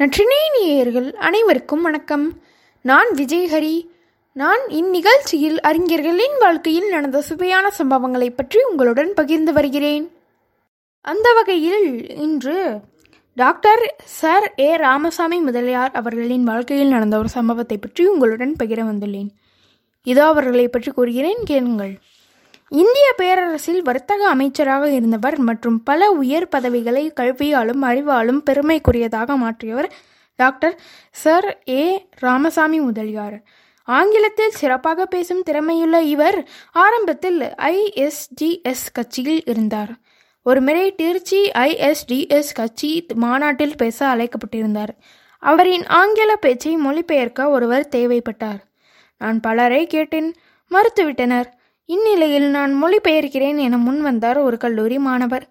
நற்றினேயர்கள் அனைவருக்கும் வணக்கம். நான் விஜய்ஹரி. நான் இந்நிகழ்ச்சியில் அறிஞர்களின் வாழ்க்கையில் நடந்த சுவையான சம்பவங்களை பற்றி உங்களுடன் பகிர்ந்து வருகிறேன். அந்த வகையில் இன்று doctor sir A. Ramaswami Mudaliar அவர்களின் வாழ்க்கையில் நடந்த ஒரு சம்பவத்தை பற்றி உங்களுடன் பகிர வந்துள்ளேன். இதோ அவர்களை பற்றி கூறுகிறேன் கேளுங்கள். இந்திய பேரரசில் வர்த்தக அமைச்சராக இருந்தவர் மற்றும் பல உயர் பதவிகளை கல்வியாலும் அறிவாலும் பெருமைக்குரியதாக மாற்றியவர் doctor sir A. Ramaswami Mudaliar. ஆங்கிலத்தில் சிறப்பாக பேசும் திறமையுள்ள இவர் ஆரம்பத்தில் ஐஎஸ்டிஎஸ் கட்சியில் இருந்தார். ஒருமுறை திருச்சி ஐஎஸ்டிஎஸ் கட்சி மாநாட்டில் பேச அழைக்கப்பட்டிருந்தார். அவரின் ஆங்கில பேச்சை மொழிபெயர்க்க ஒருவர் தேவைப்பட்டார். நான் பலரை கேட்டேன். மறுத்துவிட்டனர். இந்நிலையில் நான் மொழிபெயர்க்கிறேன் என முன் வந்தார் ஒரு கல்லூரி மாணவர்.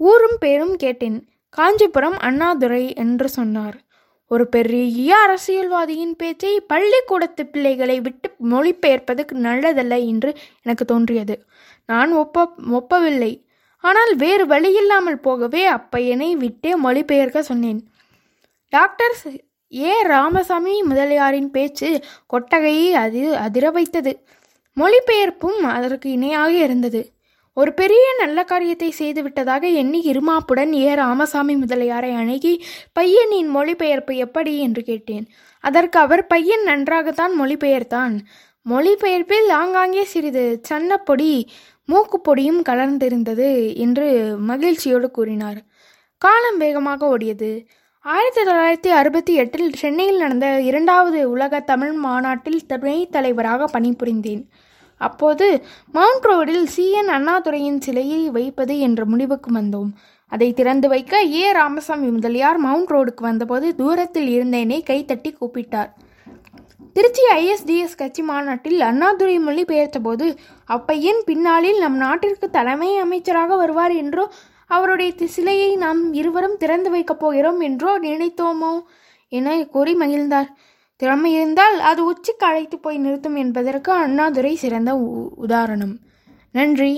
ஊரும் பேரும் கேட்டேன். காஞ்சிபுரம் அண்ணாதுரை என்று சொன்னார். ஒரு பெரிய அரசியல்வாதியின் பேச்சை பள்ளிக்கூடத்து பிள்ளைகளை விட்டு மொழிபெயர்ப்பது நல்லதல்ல என்று எனக்கு தோன்றியது. நான் ஒப்ப ஒப்பவில்லை. ஆனால் வேறு வழியில்லாமல் போகவே அப்பையனை விட்டே மொழிபெயர்க்க சொன்னேன். Doctor A. ராமசாமி முதலியாரின் பேச்சு கொட்டகையை அது அதிர வைத்தது. மொழிபெயர்ப்பும் அதற்கு இணையாக இருந்தது. ஒரு பெரிய நல்ல காரியத்தை செய்துவிட்டதாக எண்ணி இருமாப்புடன் ஏ. ராமசாமி முதலியாரை அணுகி பையனின் மொழிபெயர்ப்பு எப்படி என்று கேட்டேன். அதற்கு அவர் பையன் நன்றாகத்தான் மொழிபெயர்த்தான். மொழிபெயர்ப்பில் ஆங்காங்கே சிறிது சன்னப்பொடி மூக்குப்பொடியும் கலர்ந்திருந்தது என்று மகிழ்ச்சியோடு கூறினார். காலம் வேகமாக ஓடியது. ஆயிரத்தி தொள்ளாயிரத்தி அறுபத்தி எட்டில் சென்னையில் நடந்த இரண்டாவது உலக தமிழ் மாநாட்டில் துணைத் தலைவராக பணிபுரிந்தேன். அப்போது மவுண்ட் ரோடில் சிஎன் அண்ணாதுரையின் சிலையை வைப்பது என்ற முடிவுக்கு வந்தோம். அதை திறந்து வைக்க ஏ. ராமசாமி முதலியார் மவுண்ட் ரோடுக்கு வந்தபோது தூரத்தில் இருந்தேனே கைத்தட்டி கூப்பிட்டார். திருச்சி ஐஎஸ்டிஎஸ் கட்சி மாநாட்டில் அண்ணாதுரை மொழி பெயர்த்தபோது அப்பையின் அப்பையன் பின்னாளில் நம் நாட்டிற்கு தலைமை அமைச்சராக வருவார் என்றோ அவருடைய சிலையை நாம் இருவரும் திறந்து வைக்கப் போகிறோம் என்றோ நினைத்தோமோ? என கூறி மகிழ்ந்தார். திறமை இருந்தால் அது உச்சிக்கு அழைத்து போய் நிறுத்தும் என்பதற்கு அண்ணாதுரை சிறந்த உதாரணம். நன்றி.